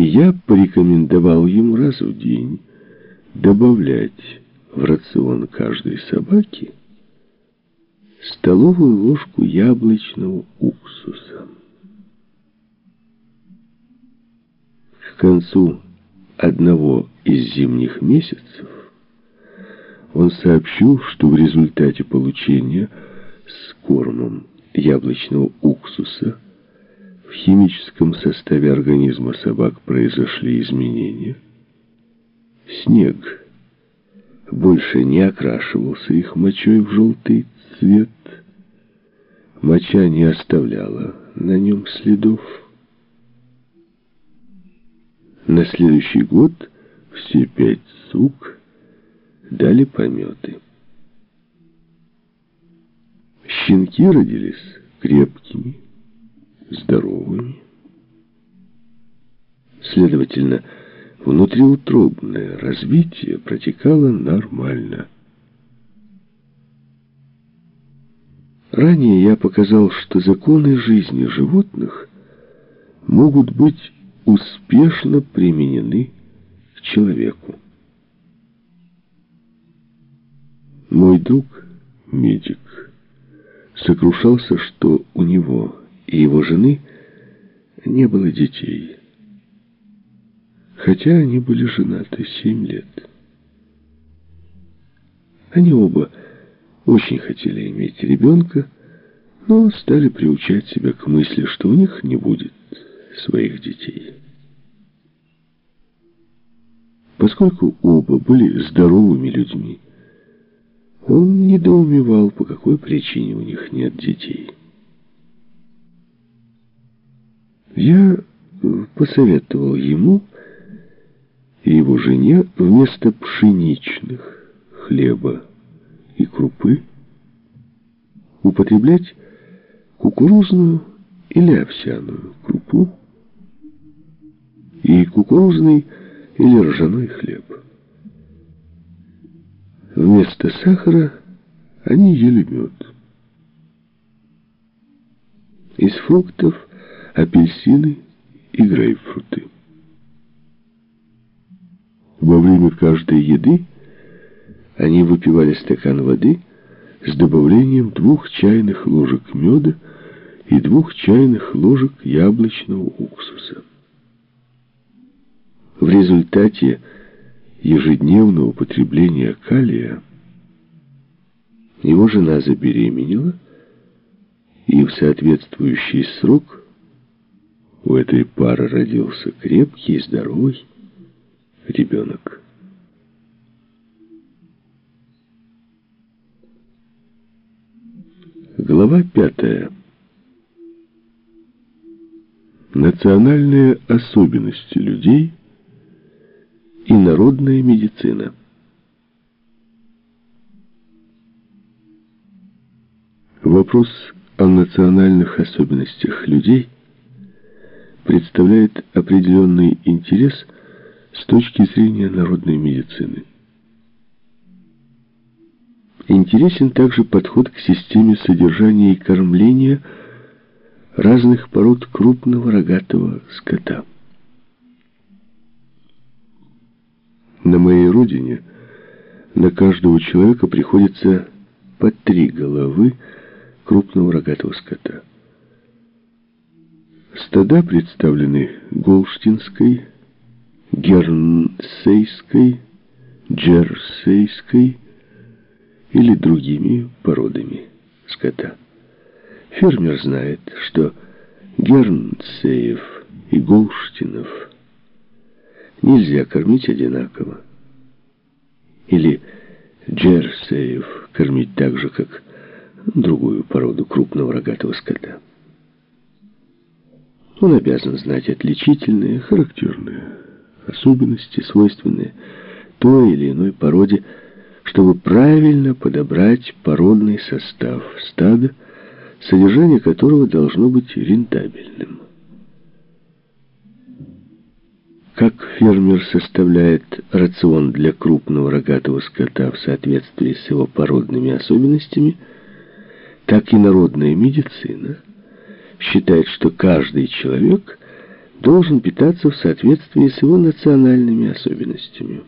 И я порекомендовал ему раз в день добавлять в рацион каждой собаки столовую ложку яблочного уксуса. К концу одного из зимних месяцев он сообщил, что в результате получения с кормом яблочного уксуса в химическом составе организма собак произошли изменения. Снег больше не окрашивался их мочой в желтый цвет. Моча не оставляла на нем следов. На следующий год все пять сук дали пометы. Щенки родились крепкими, здоровыми. Следовательно, внутриутробное развитие протекало нормально. Ранее я показал, что законы жизни животных могут быть успешно применены к человеку. Мой друг, медик, сокрушался, что у него и его жены не было детей, хотя они были женаты семь лет. Они оба очень хотели иметь ребенка, но стали приучать себя к мысли, что у них не будет своих детей. Поскольку оба были здоровыми людьми, он недоумевал, по какой причине у них нет детей. Я посоветовал ему и его жене вместо пшеничных хлеба и крупы употреблять кукурузную или овсяную крупу и кукурузный или ржаной хлеб. Вместо сахара они ели мед. Из фруктов апельсины и грейпфруты. Во время каждой еды они выпивали стакан воды с добавлением двух чайных ложек меда и двух чайных ложек яблочного уксуса. В результате ежедневного употребления калия его жена забеременела, и в соответствующий срок у этой пары родился крепкий и здоровый ребенок. Глава пятая. Национальные особенности людей – и народная медицина. Вопрос о национальных особенностях людей представляет определенный интерес с точки зрения народной медицины. Интересен также подход к системе содержания и кормления разных пород крупного рогатого скота. На моей родине на каждого человека приходится по три головы крупного рогатого скота. Стада представлены Голштинской, Гернсейской, Джерсейской или другими породами скота. Фермер знает, что Гернсеев и Голштинов нельзя кормить одинаково. Или джерсеев кормить так же, как другую породу крупного рогатого скота. Он обязан знать отличительные, характерные особенности, свойственные той или иной породе, чтобы правильно подобрать породный состав стада, содержание которого должно быть рентабельным. Как фермер составляет рацион для крупного рогатого скота в соответствии с его породными особенностями, так и народная медицина считает, что каждый человек должен питаться в соответствии с его национальными особенностями.